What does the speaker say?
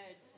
Amen.